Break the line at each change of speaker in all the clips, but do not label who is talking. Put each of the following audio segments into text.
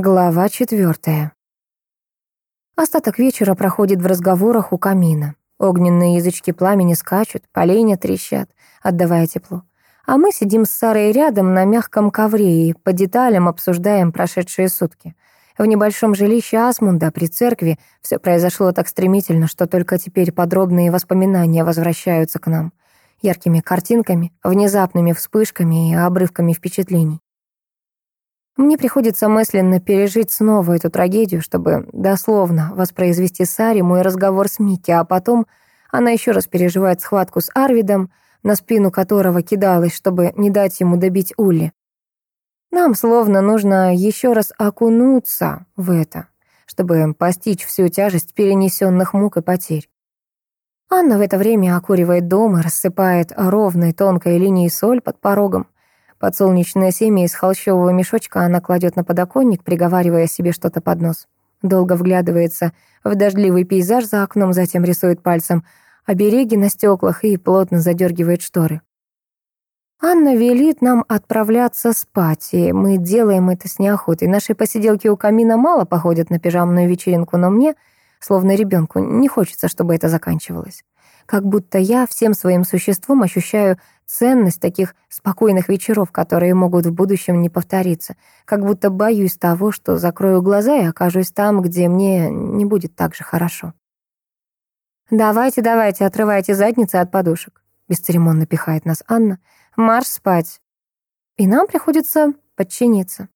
Глава четвертая. Остаток вечера проходит в разговорах у камина. Огненные язычки пламени скачут, поленья трещат, отдавая тепло. А мы сидим с Сарой рядом на мягком ковре и по деталям обсуждаем прошедшие сутки. В небольшом жилище Асмунда при церкви все произошло так стремительно, что только теперь подробные воспоминания возвращаются к нам. Яркими картинками, внезапными вспышками и обрывками впечатлений. Мне приходится мысленно пережить снова эту трагедию, чтобы дословно воспроизвести Саре мой разговор с Микки, а потом она еще раз переживает схватку с Арвидом, на спину которого кидалась, чтобы не дать ему добить Улли. Нам словно нужно еще раз окунуться в это, чтобы постичь всю тяжесть перенесенных мук и потерь. Анна в это время окуривает дом и рассыпает ровной тонкой линией соль под порогом. Подсолнечное семя из холщового мешочка она кладет на подоконник, приговаривая себе что-то под нос. Долго вглядывается в дождливый пейзаж за окном, затем рисует пальцем обереги на стеклах и плотно задергивает шторы. Анна велит нам отправляться спать, и мы делаем это с неохотой. Наши посиделки у камина мало походят на пижамную вечеринку, но мне, словно ребенку, не хочется, чтобы это заканчивалось. Как будто я всем своим существом ощущаю ценность таких спокойных вечеров, которые могут в будущем не повториться. Как будто боюсь того, что закрою глаза и окажусь там, где мне не будет так же хорошо. «Давайте, давайте, отрывайте задницы от подушек», — бесцеремонно пихает нас Анна. «Марш спать». И нам приходится подчиниться.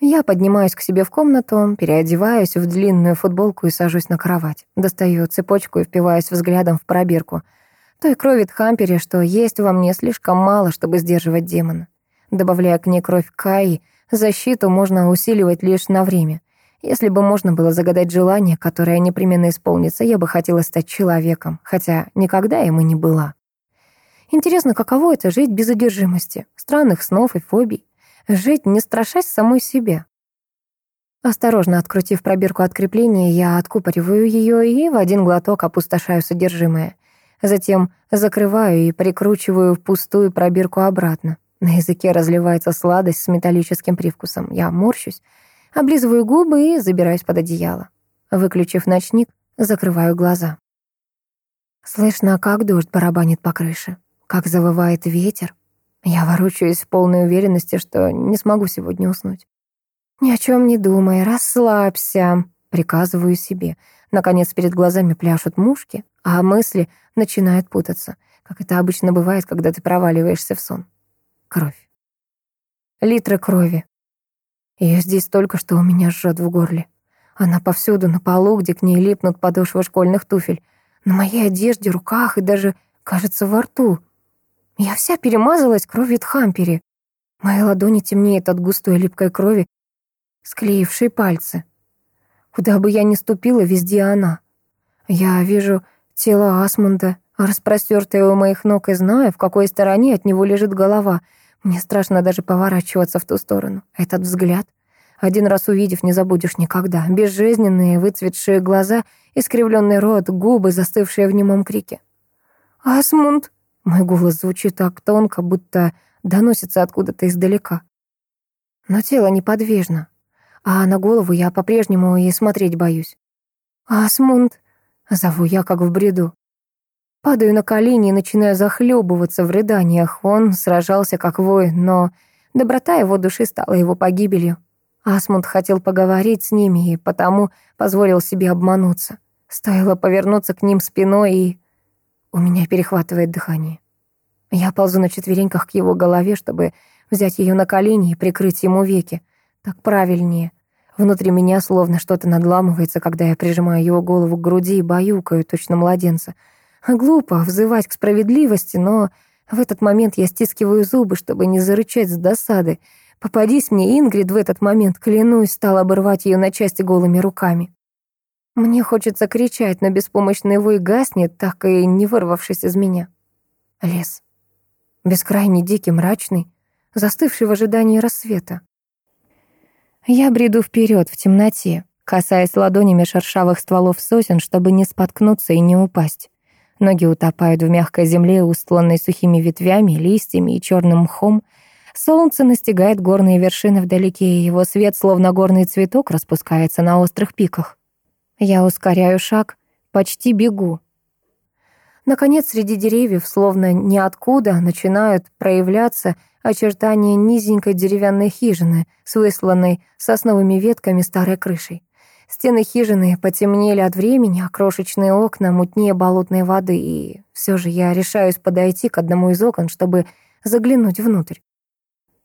Я поднимаюсь к себе в комнату, переодеваюсь в длинную футболку и сажусь на кровать. Достаю цепочку и впиваюсь взглядом в пробирку — той крови Тхампере, что есть во мне слишком мало, чтобы сдерживать демона. Добавляя к ней кровь Каи, защиту можно усиливать лишь на время. Если бы можно было загадать желание, которое непременно исполнится, я бы хотела стать человеком, хотя никогда им и не была. Интересно, каково это жить без одержимости, странных снов и фобий? Жить, не страшась самой себе. Осторожно открутив пробирку от крепления, я откупориваю ее и в один глоток опустошаю содержимое. Затем закрываю и прикручиваю в пустую пробирку обратно. На языке разливается сладость с металлическим привкусом. Я морщусь, облизываю губы и забираюсь под одеяло. Выключив ночник, закрываю глаза. Слышно, как дождь барабанит по крыше, как завывает ветер. Я ворочаюсь в полной уверенности, что не смогу сегодня уснуть. «Ни о чем не думай, расслабься», — приказываю себе. Наконец перед глазами пляшут мушки, а мысли начинают путаться, как это обычно бывает, когда ты проваливаешься в сон. Кровь. Литры крови. Ее здесь столько, что у меня жжет в горле. Она повсюду, на полу, где к ней липнут подошвы школьных туфель, на моей одежде, руках и даже, кажется, во рту. Я вся перемазалась кровью Тхампери. Мои ладони темнеют от густой липкой крови, склеившей пальцы. Куда бы я ни ступила, везде она. Я вижу тело Асмунда, распростёртое у моих ног, и знаю, в какой стороне от него лежит голова. Мне страшно даже поворачиваться в ту сторону. Этот взгляд. Один раз увидев, не забудешь никогда. Безжизненные, выцветшие глаза, искривленный рот, губы, застывшие в немом крике. «Асмунд!» Мой голос звучит так тонко, будто доносится откуда-то издалека. Но тело неподвижно, а на голову я по-прежнему и смотреть боюсь. «Асмунд!» — зову я, как в бреду. Падаю на колени и начинаю захлебываться в рыданиях. Он сражался как воин, но доброта его души стала его погибелью. Асмунд хотел поговорить с ними и потому позволил себе обмануться. Стоило повернуться к ним спиной, и у меня перехватывает дыхание. Я ползу на четвереньках к его голове, чтобы взять ее на колени и прикрыть ему веки. Так правильнее. Внутри меня словно что-то надламывается, когда я прижимаю его голову к груди и баюкаю, точно младенца. Глупо взывать к справедливости, но в этот момент я стискиваю зубы, чтобы не зарычать с досады. Попадись мне Ингрид в этот момент, клянусь, стал обрывать ее на части голыми руками. Мне хочется кричать, но беспомощный вой гаснет, так и не вырвавшись из меня. Лес. Бескрайний, дикий, мрачный, застывший в ожидании рассвета. Я бреду вперед в темноте, касаясь ладонями шершавых стволов сосен, чтобы не споткнуться и не упасть. Ноги утопают в мягкой земле, устланной сухими ветвями, листьями и черным мхом. Солнце настигает горные вершины вдалеке, и его свет, словно горный цветок, распускается на острых пиках. Я ускоряю шаг, почти бегу. Наконец, среди деревьев, словно ниоткуда, начинают проявляться очертания низенькой деревянной хижины с высланной сосновыми ветками старой крышей. Стены хижины потемнели от времени, а крошечные окна мутнее болотной воды, и все же я решаюсь подойти к одному из окон, чтобы заглянуть внутрь.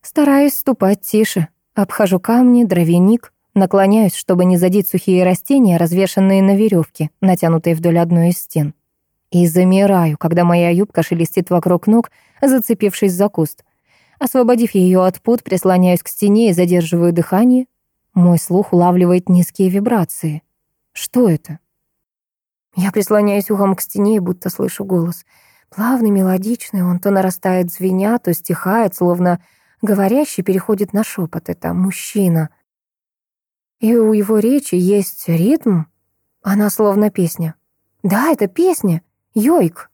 Стараюсь ступать тише, обхожу камни, дровяник, наклоняюсь, чтобы не задеть сухие растения, развешанные на веревке, натянутой вдоль одной из стен. И замираю, когда моя юбка шелестит вокруг ног, зацепившись за куст. Освободив ее от пут, прислоняюсь к стене и задерживаю дыхание. Мой слух улавливает низкие вибрации. Что это? Я прислоняюсь ухом к стене и будто слышу голос. Плавный, мелодичный, он то нарастает звеня, то стихает, словно говорящий переходит на шепот. Это мужчина. И у его речи есть ритм. Она словно песня. Да, это песня. Йойк.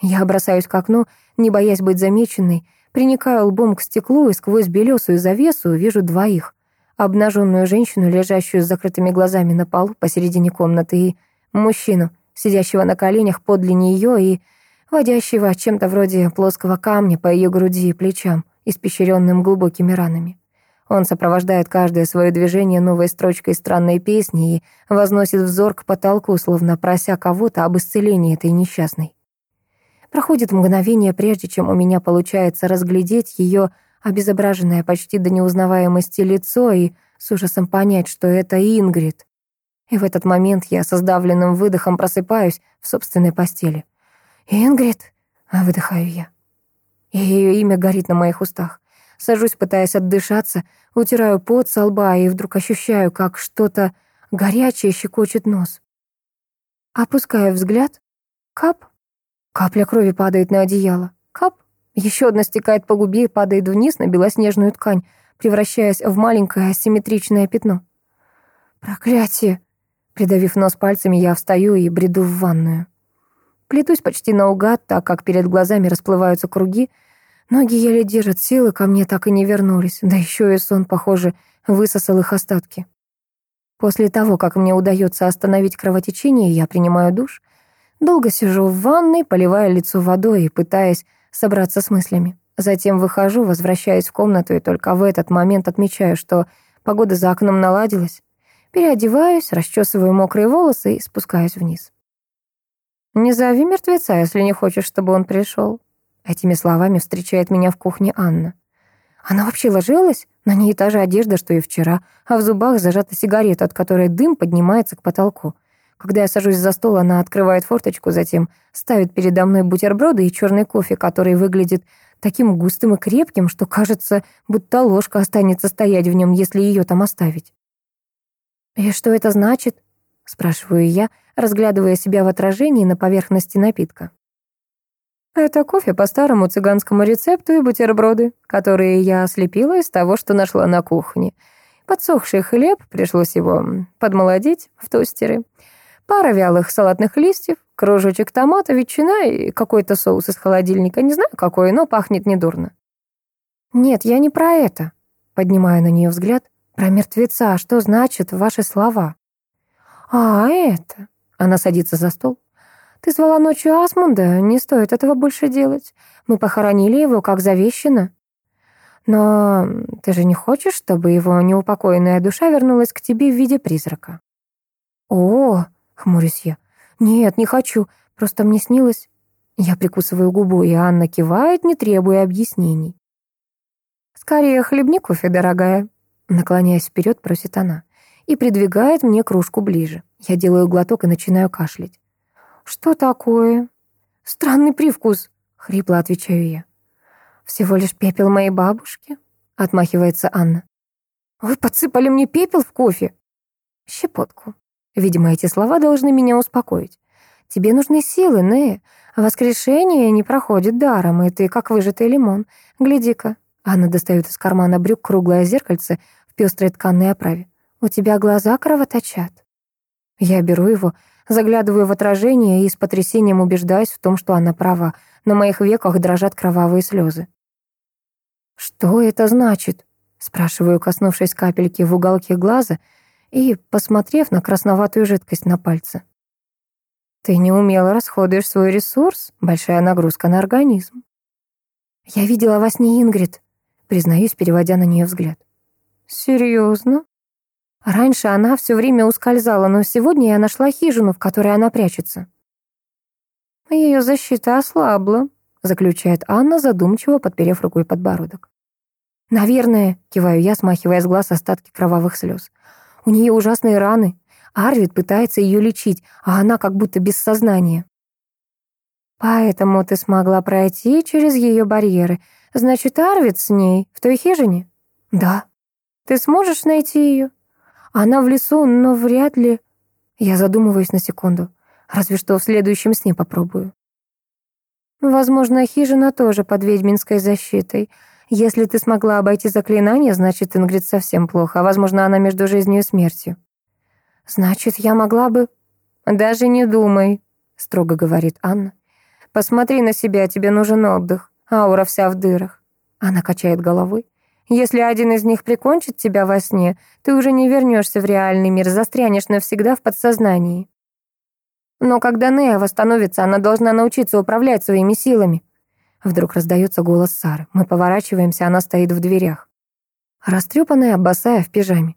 Я бросаюсь к окну, не боясь быть замеченной, приникаю лбом к стеклу и сквозь белесую завесу вижу двоих обнаженную женщину, лежащую с закрытыми глазами на полу посередине комнаты, и мужчину, сидящего на коленях подле нее и водящего чем-то вроде плоского камня по ее груди и плечам, испещренным глубокими ранами. Он сопровождает каждое свое движение новой строчкой странной песни и возносит взор к потолку, словно прося кого-то об исцелении этой несчастной. Проходит мгновение, прежде чем у меня получается разглядеть ее обезображенное почти до неузнаваемости лицо и с ужасом понять, что это Ингрид. И в этот момент я со сдавленным выдохом просыпаюсь в собственной постели. «Ингрид?» — выдыхаю я. Ее имя горит на моих устах. Сажусь, пытаясь отдышаться, утираю пот со лба и вдруг ощущаю, как что-то горячее щекочет нос. Опускаю взгляд. Кап. Капля крови падает на одеяло. Кап. Еще одна стекает по губе и падает вниз на белоснежную ткань, превращаясь в маленькое асимметричное пятно. «Проклятие!» Придавив нос пальцами, я встаю и бреду в ванную. Плетусь почти наугад, так как перед глазами расплываются круги. Ноги еле держат силы, ко мне так и не вернулись. Да еще и сон, похоже, высосал их остатки. После того, как мне удается остановить кровотечение, я принимаю душ. Долго сижу в ванной, поливая лицо водой и пытаясь собраться с мыслями. Затем выхожу, возвращаюсь в комнату и только в этот момент отмечаю, что погода за окном наладилась. Переодеваюсь, расчесываю мокрые волосы и спускаюсь вниз. «Не зови мертвеца, если не хочешь, чтобы он пришел». Этими словами встречает меня в кухне Анна. Она вообще ложилась? На ней та же одежда, что и вчера, а в зубах зажата сигарета, от которой дым поднимается к потолку. Когда я сажусь за стол, она открывает форточку, затем ставит передо мной бутерброды и черный кофе, который выглядит таким густым и крепким, что кажется, будто ложка останется стоять в нем, если ее там оставить. «И что это значит?» — спрашиваю я, разглядывая себя в отражении на поверхности напитка. «Это кофе по старому цыганскому рецепту и бутерброды, которые я слепила из того, что нашла на кухне. Подсохший хлеб, пришлось его подмолодить в тостере. Пара вялых салатных листьев, кружочек томата, ветчина и какой-то соус из холодильника. Не знаю какой, но пахнет недурно. «Нет, я не про это», — поднимаю на нее взгляд. «Про мертвеца. Что значат ваши слова?» «А, это...» — она садится за стол. «Ты звала ночью Асмунда? Не стоит этого больше делать. Мы похоронили его, как завещено. Но ты же не хочешь, чтобы его неупокоенная душа вернулась к тебе в виде призрака?» «О, Хмурюсь я. «Нет, не хочу. Просто мне снилось...» Я прикусываю губу, и Анна кивает, не требуя объяснений. «Скорее хлебни кофе, дорогая», наклоняясь вперед, просит она, и придвигает мне кружку ближе. Я делаю глоток и начинаю кашлять. «Что такое?» «Странный привкус», — хрипло отвечаю я. «Всего лишь пепел моей бабушки», — отмахивается Анна. «Вы подсыпали мне пепел в кофе?» «Щепотку», Видимо, эти слова должны меня успокоить. Тебе нужны силы, Нея. Воскрешение не проходит даром, и ты как выжатый лимон. Гляди-ка. Анна достает из кармана брюк круглое зеркальце в пестрой тканной оправе. У тебя глаза кровоточат. Я беру его, заглядываю в отражение и с потрясением убеждаюсь в том, что она права. На моих веках дрожат кровавые слезы. «Что это значит?» — спрашиваю, коснувшись капельки в уголке глаза и посмотрев на красноватую жидкость на пальце. «Ты неумело расходуешь свой ресурс, большая нагрузка на организм». «Я видела во сне Ингрид», — признаюсь, переводя на нее взгляд. «Серьезно?» Раньше она все время ускользала, но сегодня я нашла хижину, в которой она прячется. Ее защита ослабла, заключает Анна, задумчиво подперев рукой подбородок. «Наверное», — киваю я, смахивая с глаз остатки кровавых слез. «У нее ужасные раны. Арвид пытается ее лечить, а она как будто без сознания». «Поэтому ты смогла пройти через ее барьеры. Значит, Арвид с ней в той хижине?» «Да». «Ты сможешь найти ее?» Она в лесу, но вряд ли... Я задумываюсь на секунду. Разве что в следующем сне попробую. Возможно, хижина тоже под ведьминской защитой. Если ты смогла обойти заклинание, значит, Ингрид совсем плохо. А возможно, она между жизнью и смертью. Значит, я могла бы... Даже не думай, строго говорит Анна. Посмотри на себя, тебе нужен отдых. Аура вся в дырах. Она качает головой. Если один из них прикончит тебя во сне, ты уже не вернешься в реальный мир, застрянешь навсегда в подсознании. Но когда Нея восстановится, она должна научиться управлять своими силами. Вдруг раздается голос Сары. Мы поворачиваемся, она стоит в дверях. Растрепанная, босая, в пижаме.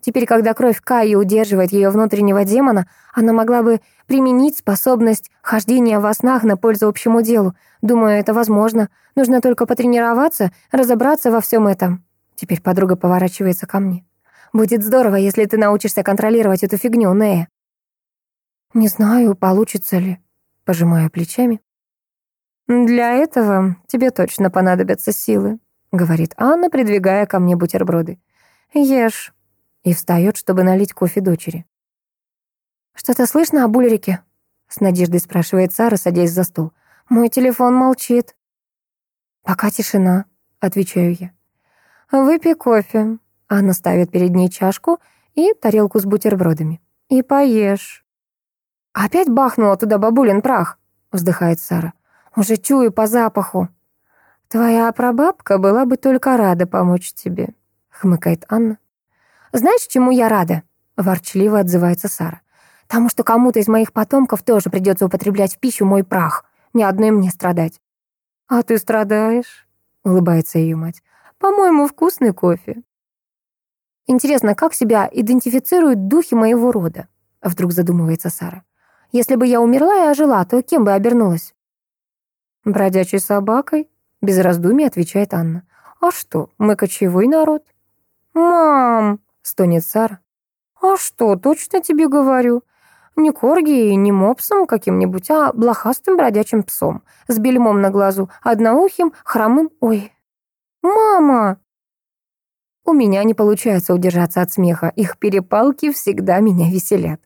Теперь, когда кровь Каи удерживает ее внутреннего демона, она могла бы применить способность хождения во снах на пользу общему делу. Думаю, это возможно. Нужно только потренироваться, разобраться во всем этом. Теперь подруга поворачивается ко мне. Будет здорово, если ты научишься контролировать эту фигню, Нея. Не знаю, получится ли. Пожимаю плечами. Для этого тебе точно понадобятся силы, говорит Анна, придвигая ко мне бутерброды. Ешь, и встает, чтобы налить кофе дочери. «Что-то слышно об Ульрике?» — с надеждой спрашивает Сара, садясь за стол. «Мой телефон молчит». «Пока тишина», — отвечаю я. «Выпей кофе». Анна ставит перед ней чашку и тарелку с бутербродами. «И поешь». «Опять бахнула туда бабулин прах», — вздыхает Сара. «Уже чую по запаху». «Твоя прабабка была бы только рада помочь тебе», — хмыкает Анна. «Знаешь, чему я рада?» — ворчливо отзывается Сара. «Тому, что кому-то из моих потомков тоже придется употреблять в пищу мой прах. Ни одной мне страдать». «А ты страдаешь?» — улыбается ее мать. «По-моему, вкусный кофе». «Интересно, как себя идентифицируют духи моего рода?» — вдруг задумывается Сара. «Если бы я умерла и ожила, то кем бы обернулась?» «Бродячей собакой», — без раздумий отвечает Анна. «А что, мы кочевой народ?» «Мам!» — стонет Сара. «А что, точно тебе говорю? Не корги и не мопсом каким-нибудь, а блохастым бродячим псом, с бельмом на глазу, одноухим, хромым... Ой, мама!» У меня не получается удержаться от смеха, их перепалки всегда меня веселят.